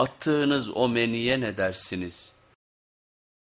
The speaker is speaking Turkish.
attığınız o meniye ne dersiniz?''